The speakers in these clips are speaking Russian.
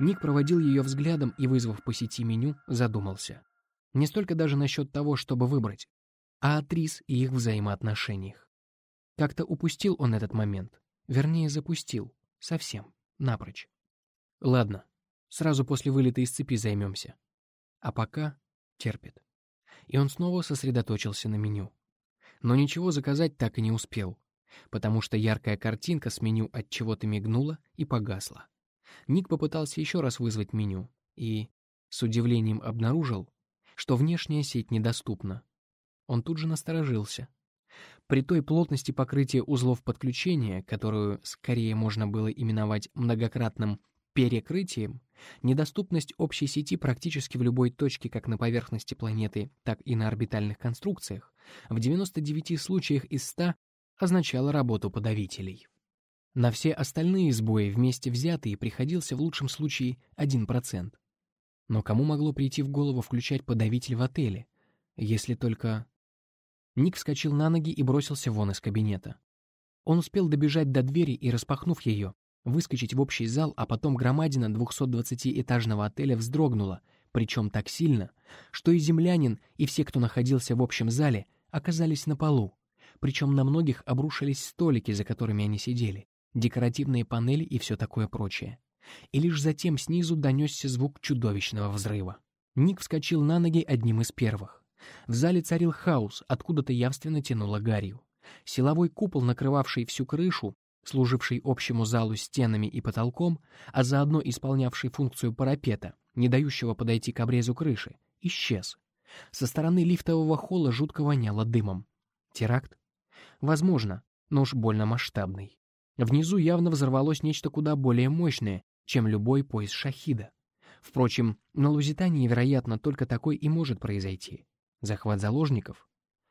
Ник проводил ее взглядом и, вызвав по сети меню, задумался. Не столько даже насчет того, чтобы выбрать, а о Трис и их взаимоотношениях. Как-то упустил он этот момент. Вернее, запустил. Совсем. Напрочь. Ладно, сразу после вылета из цепи займемся. А пока терпит. И он снова сосредоточился на меню. Но ничего заказать так и не успел, потому что яркая картинка с меню от чего-то мигнула и погасла. Ник попытался еще раз вызвать меню и, с удивлением обнаружил, что внешняя сеть недоступна. Он тут же насторожился. При той плотности покрытия узлов подключения, которую скорее можно было именовать многократным перекрытием, недоступность общей сети практически в любой точке как на поверхности планеты, так и на орбитальных конструкциях, в 99 случаях из 100 означала работу подавителей. На все остальные сбои вместе взятые приходился в лучшем случае 1%. Но кому могло прийти в голову включать подавитель в отеле, если только... Ник вскочил на ноги и бросился вон из кабинета. Он успел добежать до двери и, распахнув ее, выскочить в общий зал, а потом громадина 220-этажного отеля вздрогнула, причем так сильно, что и землянин, и все, кто находился в общем зале, оказались на полу, причем на многих обрушились столики, за которыми они сидели, декоративные панели и все такое прочее. И лишь затем снизу донесся звук чудовищного взрыва. Ник вскочил на ноги одним из первых. В зале царил хаос, откуда-то явственно тянуло гарью. Силовой купол, накрывавший всю крышу, служивший общему залу стенами и потолком, а заодно исполнявший функцию парапета, не дающего подойти к обрезу крыши, исчез. Со стороны лифтового холла жутко воняло дымом. Теракт? Возможно, но уж больно масштабный. Внизу явно взорвалось нечто куда более мощное, чем любой пояс шахида. Впрочем, на Лузитании, вероятно, только такой и может произойти. Захват заложников?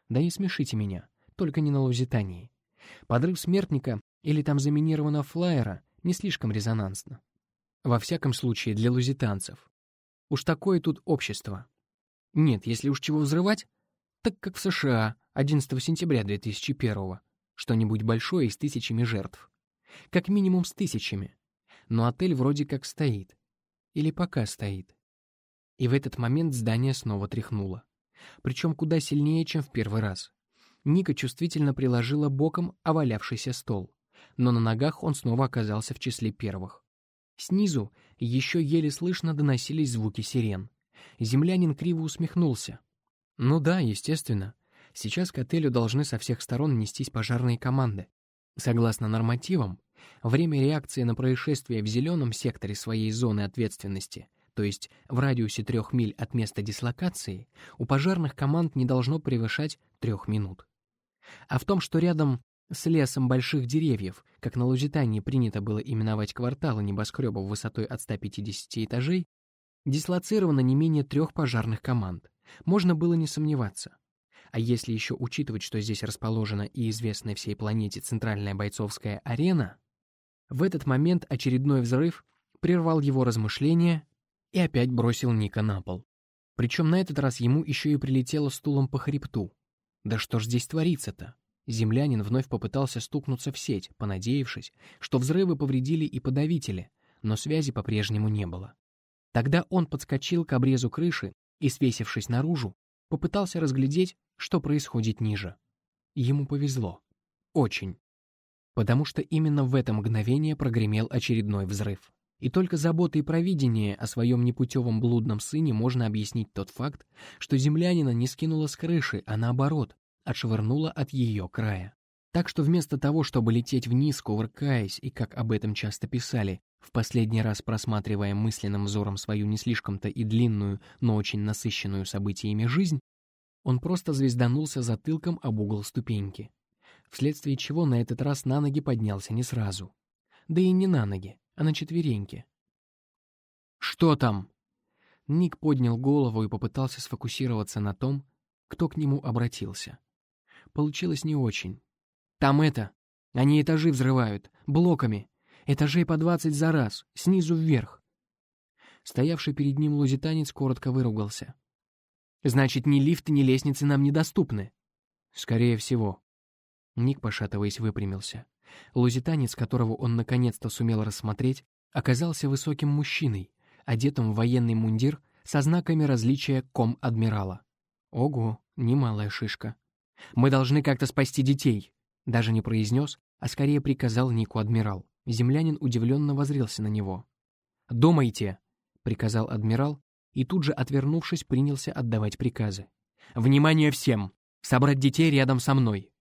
Да не смешите меня, только не на Лузитании. Подрыв смертника или там заминированного флайера не слишком резонансно. Во всяком случае, для лузитанцев. Уж такое тут общество. Нет, если уж чего взрывать, так как в США 11 сентября 2001 что-нибудь большое и с тысячами жертв. Как минимум с тысячами. Но отель вроде как стоит. Или пока стоит. И в этот момент здание снова тряхнуло причем куда сильнее, чем в первый раз. Ника чувствительно приложила боком овалявшийся стол, но на ногах он снова оказался в числе первых. Снизу еще еле слышно доносились звуки сирен. Землянин криво усмехнулся. Ну да, естественно. Сейчас к отелю должны со всех сторон нестись пожарные команды. Согласно нормативам, время реакции на происшествие в зеленом секторе своей зоны ответственности то есть в радиусе трех миль от места дислокации, у пожарных команд не должно превышать трех минут. А в том, что рядом с лесом больших деревьев, как на Лузитании принято было именовать кварталы небоскребов высотой от 150 этажей, дислоцировано не менее трех пожарных команд. Можно было не сомневаться. А если еще учитывать, что здесь расположена и известная всей планете центральная бойцовская арена, в этот момент очередной взрыв прервал его размышления и опять бросил Ника на пол. Причем на этот раз ему еще и прилетело стулом по хребту. Да что ж здесь творится-то? Землянин вновь попытался стукнуться в сеть, понадеявшись, что взрывы повредили и подавители, но связи по-прежнему не было. Тогда он подскочил к обрезу крыши и, свесившись наружу, попытался разглядеть, что происходит ниже. Ему повезло. Очень. Потому что именно в это мгновение прогремел очередной взрыв. И только заботой провидения о своем непутевом блудном сыне можно объяснить тот факт, что землянина не скинула с крыши, а наоборот, отшвырнула от ее края. Так что вместо того, чтобы лететь вниз, кувыркаясь, и, как об этом часто писали, в последний раз просматривая мысленным взором свою не слишком-то и длинную, но очень насыщенную событиями жизнь, он просто звезданулся затылком об угол ступеньки, вследствие чего на этот раз на ноги поднялся не сразу. Да и не на ноги, а на четвереньки. «Что там?» Ник поднял голову и попытался сфокусироваться на том, кто к нему обратился. Получилось не очень. «Там это! Они этажи взрывают, блоками, этажей по двадцать за раз, снизу вверх!» Стоявший перед ним лузитанец коротко выругался. «Значит, ни лифты, ни лестницы нам недоступны?» «Скорее всего». Ник, пошатываясь, выпрямился. Лузитанец, которого он наконец-то сумел рассмотреть, оказался высоким мужчиной, одетым в военный мундир со знаками различия ком-адмирала. Ого, немалая шишка. «Мы должны как-то спасти детей», — даже не произнес, а скорее приказал Нику адмирал. Землянин удивленно возрился на него. «Думайте», — приказал адмирал, и тут же, отвернувшись, принялся отдавать приказы. «Внимание всем! Собрать детей рядом со мной!»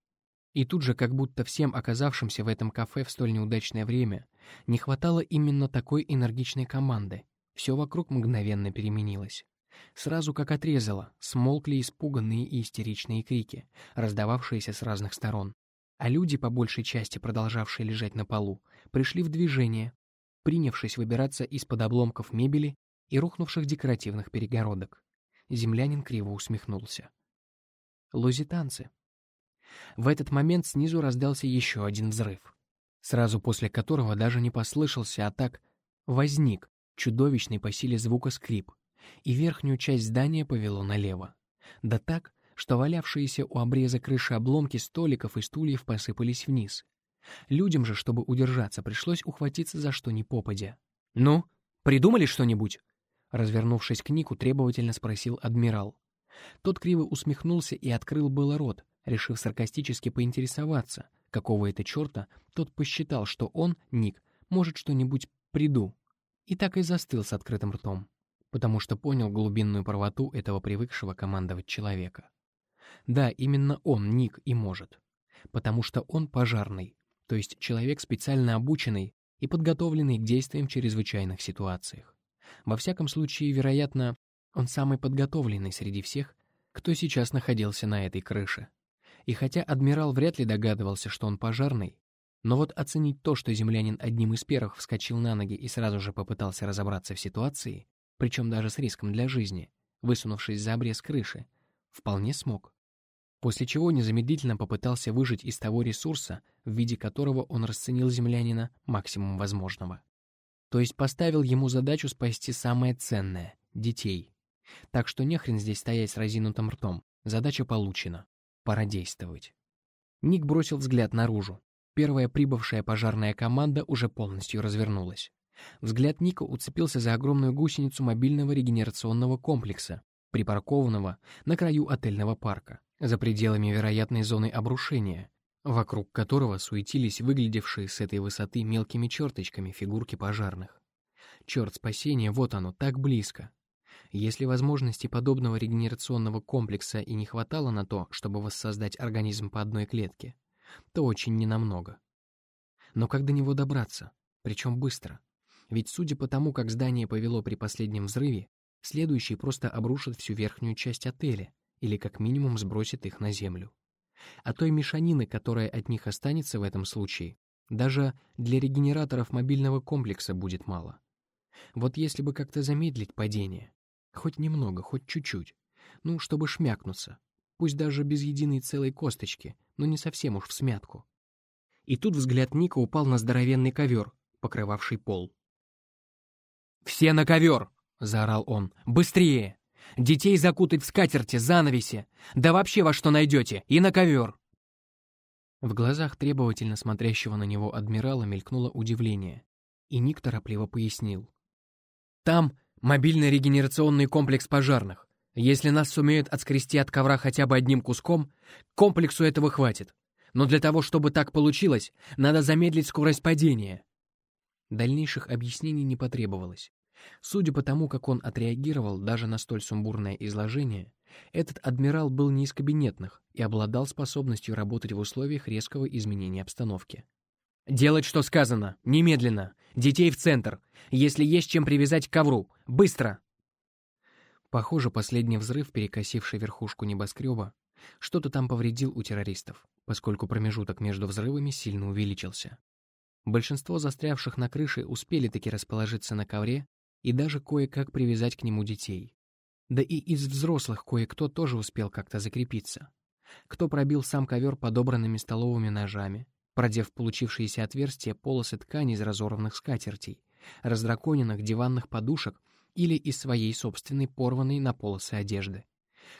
И тут же, как будто всем оказавшимся в этом кафе в столь неудачное время, не хватало именно такой энергичной команды. Все вокруг мгновенно переменилось. Сразу как отрезало, смолкли испуганные и истеричные крики, раздававшиеся с разных сторон. А люди, по большей части продолжавшие лежать на полу, пришли в движение, принявшись выбираться из-под обломков мебели и рухнувших декоративных перегородок. Землянин криво усмехнулся. Лузитанцы. В этот момент снизу раздался еще один взрыв, сразу после которого даже не послышался, а так возник чудовищный по силе звука скрип, и верхнюю часть здания повело налево. Да так, что валявшиеся у обреза крыши обломки столиков и стульев посыпались вниз. Людям же, чтобы удержаться, пришлось ухватиться за что ни попадя. «Ну, придумали что-нибудь?» Развернувшись к Нику, требовательно спросил адмирал. Тот криво усмехнулся и открыл было рот, решив саркастически поинтересоваться, какого это черта тот посчитал, что он, Ник, может что-нибудь приду. И так и застыл с открытым ртом, потому что понял глубинную правоту этого привыкшего командовать человека. Да, именно он, Ник, и может. Потому что он пожарный, то есть человек специально обученный и подготовленный к действиям в чрезвычайных ситуациях. Во всяком случае, вероятно, он самый подготовленный среди всех, кто сейчас находился на этой крыше. И хотя адмирал вряд ли догадывался, что он пожарный, но вот оценить то, что землянин одним из первых вскочил на ноги и сразу же попытался разобраться в ситуации, причем даже с риском для жизни, высунувшись за обрез крыши, вполне смог. После чего незамедлительно попытался выжать из того ресурса, в виде которого он расценил землянина максимум возможного. То есть поставил ему задачу спасти самое ценное — детей. Так что нехрен здесь стоять с разинутым ртом. Задача получена. Пора действовать. Ник бросил взгляд наружу. Первая прибывшая пожарная команда уже полностью развернулась. Взгляд Ника уцепился за огромную гусеницу мобильного регенерационного комплекса, припаркованного на краю отельного парка, за пределами вероятной зоны обрушения, вокруг которого суетились выглядевшие с этой высоты мелкими черточками фигурки пожарных. Черт спасения, вот оно, так близко. Если возможности подобного регенерационного комплекса и не хватало на то, чтобы воссоздать организм по одной клетке, то очень ненамного. Но как до него добраться? Причем быстро. Ведь судя по тому, как здание повело при последнем взрыве, следующий просто обрушит всю верхнюю часть отеля или как минимум сбросит их на землю. А той мешанины, которая от них останется в этом случае, даже для регенераторов мобильного комплекса будет мало. Вот если бы как-то замедлить падение, хоть немного, хоть чуть-чуть, ну, чтобы шмякнуться, пусть даже без единой целой косточки, но не совсем уж в смятку. И тут взгляд Ника упал на здоровенный ковер, покрывавший пол. «Все на ковер!» — заорал он. «Быстрее! Детей закутать в скатерти, занавеси, да вообще во что найдете, и на ковер!» В глазах требовательно смотрящего на него адмирала мелькнуло удивление, и Ник торопливо пояснил. «Там мобильный регенерационный комплекс пожарных. Если нас сумеют отскрести от ковра хотя бы одним куском, комплексу этого хватит. Но для того, чтобы так получилось, надо замедлить скорость падения». Дальнейших объяснений не потребовалось. Судя по тому, как он отреагировал даже на столь сумбурное изложение, этот адмирал был не из кабинетных и обладал способностью работать в условиях резкого изменения обстановки. «Делать, что сказано! Немедленно! Детей в центр! Если есть чем привязать к ковру! Быстро!» Похоже, последний взрыв, перекосивший верхушку небоскреба, что-то там повредил у террористов, поскольку промежуток между взрывами сильно увеличился. Большинство застрявших на крыше успели таки расположиться на ковре и даже кое-как привязать к нему детей. Да и из взрослых кое-кто тоже успел как-то закрепиться. Кто пробил сам ковер подобранными столовыми ножами, продев получившиеся отверстия полосы ткани из разорванных скатертей, раздраконенных диванных подушек или из своей собственной порванной на полосы одежды.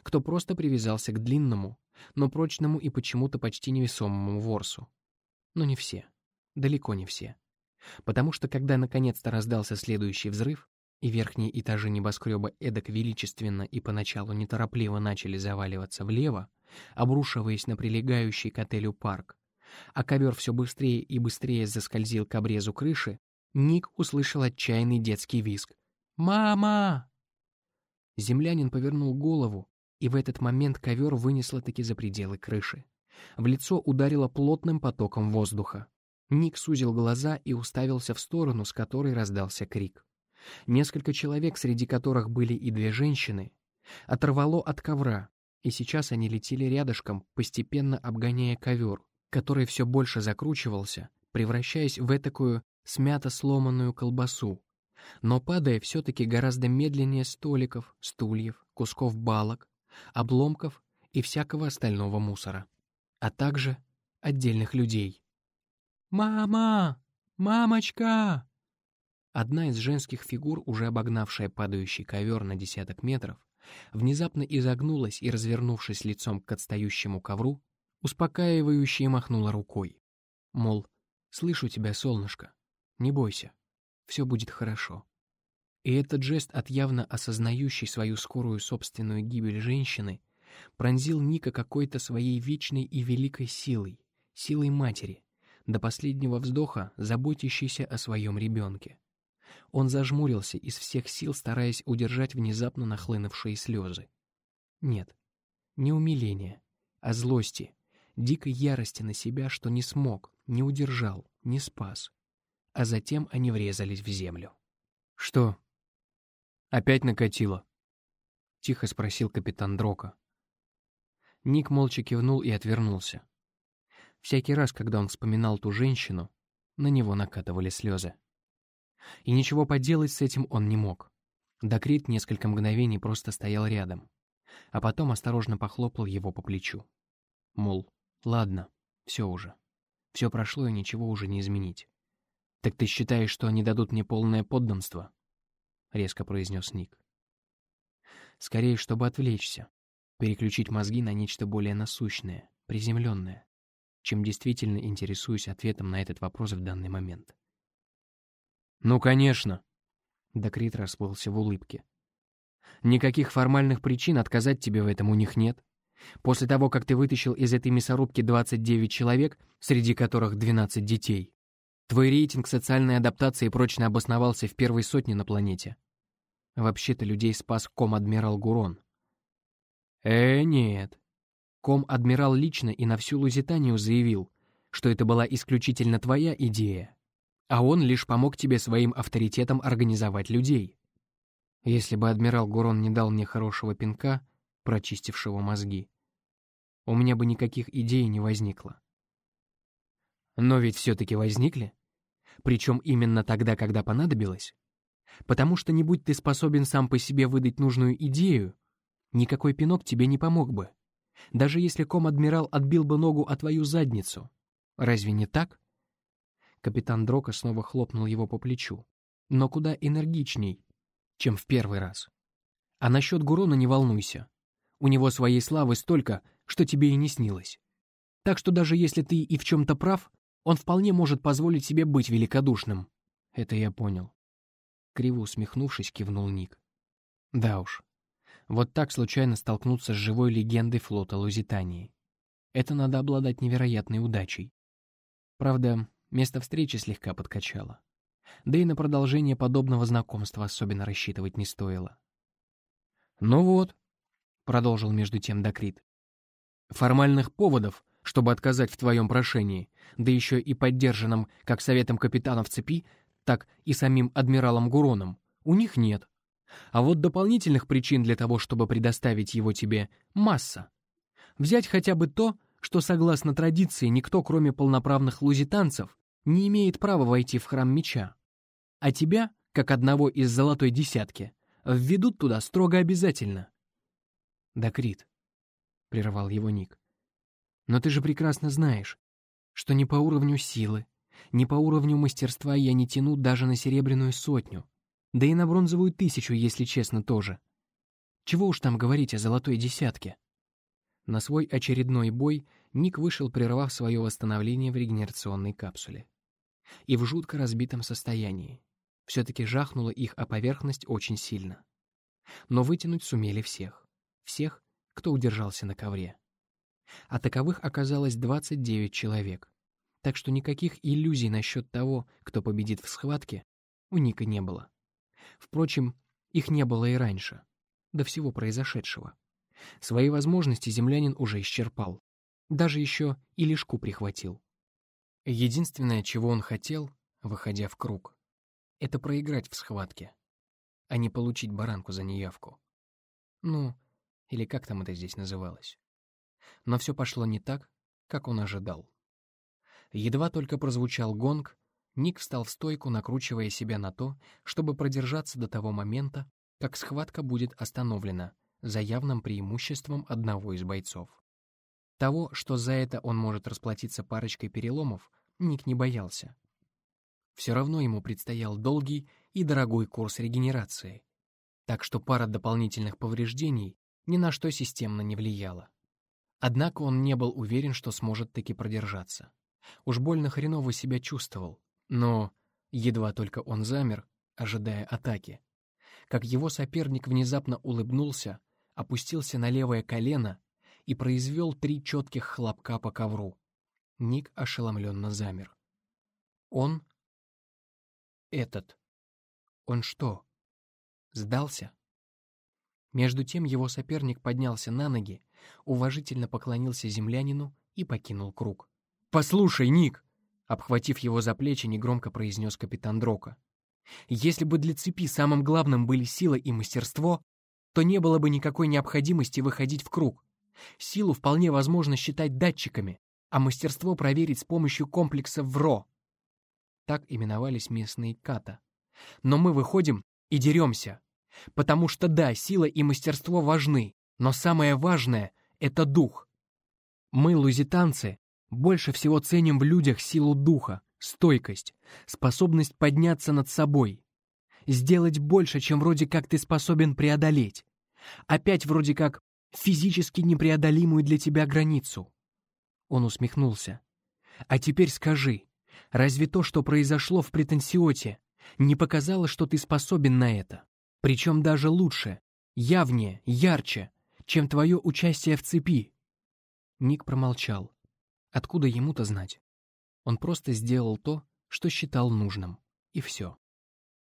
Кто просто привязался к длинному, но прочному и почему-то почти невесомому ворсу. Но не все. Далеко не все. Потому что, когда наконец-то раздался следующий взрыв, и верхние этажи небоскреба эдак величественно и поначалу неторопливо начали заваливаться влево, обрушиваясь на прилегающий к отелю парк, а ковер все быстрее и быстрее заскользил к обрезу крыши, Ник услышал отчаянный детский визг. «Мама!» Землянин повернул голову, и в этот момент ковер вынесло таки за пределы крыши. В лицо ударило плотным потоком воздуха. Ник сузил глаза и уставился в сторону, с которой раздался крик. Несколько человек, среди которых были и две женщины, оторвало от ковра, и сейчас они летели рядышком, постепенно обгоняя ковер, который все больше закручивался, превращаясь в этакую смято-сломанную колбасу, но падая все-таки гораздо медленнее столиков, стульев, кусков балок, обломков и всякого остального мусора, а также отдельных людей. «Мама! Мамочка!» Одна из женских фигур, уже обогнавшая падающий ковер на десяток метров, внезапно изогнулась и, развернувшись лицом к отстающему ковру, успокаивающе махнула рукой. Мол, слышу тебя, солнышко, не бойся, все будет хорошо. И этот жест от явно осознающей свою скорую собственную гибель женщины пронзил Ника какой-то своей вечной и великой силой, силой матери, до последнего вздоха заботящейся о своем ребенке. Он зажмурился из всех сил, стараясь удержать внезапно нахлынувшие слезы. Нет, не умиления, а злости, дикой ярости на себя, что не смог, не удержал, не спас. А затем они врезались в землю. «Что? Опять накатило?» — тихо спросил капитан Дрока. Ник молча кивнул и отвернулся. Всякий раз, когда он вспоминал ту женщину, на него накатывали слезы. И ничего поделать с этим он не мог. Докрит несколько мгновений просто стоял рядом, а потом осторожно похлопал его по плечу. Мол, ладно, все уже. Все прошло, и ничего уже не изменить. «Так ты считаешь, что они дадут мне полное подданство?» — резко произнес Ник. «Скорее, чтобы отвлечься, переключить мозги на нечто более насущное, приземленное, чем действительно интересуюсь ответом на этот вопрос в данный момент. «Ну, конечно!» Докрит расплылся в улыбке. «Никаких формальных причин отказать тебе в этом у них нет. После того, как ты вытащил из этой мясорубки 29 человек, среди которых 12 детей, твой рейтинг социальной адаптации прочно обосновался в первой сотне на планете. Вообще-то людей спас ком-адмирал Гурон. Э, нет. Ком-адмирал лично и на всю Лузитанию заявил, что это была исключительно твоя идея, а он лишь помог тебе своим авторитетом организовать людей. Если бы адмирал Гурон не дал мне хорошего пинка, прочистившего мозги, у меня бы никаких идей не возникло. Но ведь все-таки возникли. Причем именно тогда, когда понадобилось. Потому что не будь ты способен сам по себе выдать нужную идею, никакой пинок тебе не помог бы. Даже если ком-адмирал отбил бы ногу о твою задницу. Разве не так? Капитан Дрока снова хлопнул его по плечу. Но куда энергичней, чем в первый раз. А насчет Гурона не волнуйся. У него своей славы столько, что тебе и не снилось. Так что даже если ты и в чем-то прав, он вполне может позволить себе быть великодушным. Это я понял. Криво усмехнувшись, кивнул Ник. Да уж. Вот так случайно столкнуться с живой легендой флота Лузитании. Это надо обладать невероятной удачей. Правда, Место встречи слегка подкачало. Да и на продолжение подобного знакомства особенно рассчитывать не стоило. «Ну вот», — продолжил между тем Докрит, — «формальных поводов, чтобы отказать в твоем прошении, да еще и поддержанном как советом капитана в цепи, так и самим адмиралом Гуроном, у них нет. А вот дополнительных причин для того, чтобы предоставить его тебе, масса. Взять хотя бы то, что, согласно традиции, никто, кроме полноправных лузитанцев, не имеет права войти в храм меча. А тебя, как одного из золотой десятки, введут туда строго обязательно. Да, Крит, — прервал его Ник, — но ты же прекрасно знаешь, что не по уровню силы, не по уровню мастерства я не тяну даже на серебряную сотню, да и на бронзовую тысячу, если честно, тоже. Чего уж там говорить о золотой десятке? На свой очередной бой Ник вышел, прервав свое восстановление в регенерационной капсуле. И в жутко разбитом состоянии. Все-таки жахнуло их о поверхность очень сильно. Но вытянуть сумели всех. Всех, кто удержался на ковре. А таковых оказалось 29 человек. Так что никаких иллюзий насчет того, кто победит в схватке, у Ника не было. Впрочем, их не было и раньше, до всего произошедшего. Свои возможности землянин уже исчерпал. Даже еще и лишку прихватил. Единственное, чего он хотел, выходя в круг, это проиграть в схватке, а не получить баранку за неявку. Ну, или как там это здесь называлось. Но все пошло не так, как он ожидал. Едва только прозвучал гонг, Ник встал в стойку, накручивая себя на то, чтобы продержаться до того момента, как схватка будет остановлена за явным преимуществом одного из бойцов. Того, что за это он может расплатиться парочкой переломов, Ник не боялся. Все равно ему предстоял долгий и дорогой курс регенерации, так что пара дополнительных повреждений ни на что системно не влияла. Однако он не был уверен, что сможет таки продержаться. Уж больно хреново себя чувствовал, но едва только он замер, ожидая атаки, как его соперник внезапно улыбнулся, опустился на левое колено и произвел три четких хлопка по ковру. Ник ошеломленно замер. Он? Этот. Он что, сдался? Между тем его соперник поднялся на ноги, уважительно поклонился землянину и покинул круг. «Послушай, Ник!» Обхватив его за плечи, негромко произнес капитан Дрока. «Если бы для цепи самым главным были сила и мастерство, то не было бы никакой необходимости выходить в круг. Силу вполне возможно считать датчиками, а мастерство проверить с помощью комплекса ВРО. Так именовались местные ката. Но мы выходим и деремся. Потому что да, сила и мастерство важны, но самое важное — это дух. Мы, лузитанцы, больше всего ценим в людях силу духа, стойкость, способность подняться над собой. Сделать больше, чем вроде как ты способен преодолеть. Опять вроде как физически непреодолимую для тебя границу. Он усмехнулся. А теперь скажи, разве то, что произошло в претенсиоте, не показало, что ты способен на это? Причем даже лучше, явнее, ярче, чем твое участие в цепи. Ник промолчал. Откуда ему-то знать? Он просто сделал то, что считал нужным. И все.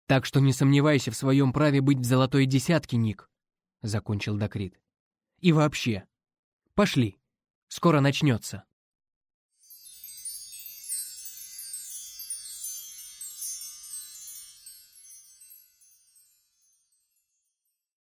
«Так что не сомневайся в своем праве быть в золотой десятке, Ник», — закончил Докрит. «И вообще. Пошли. Скоро начнется».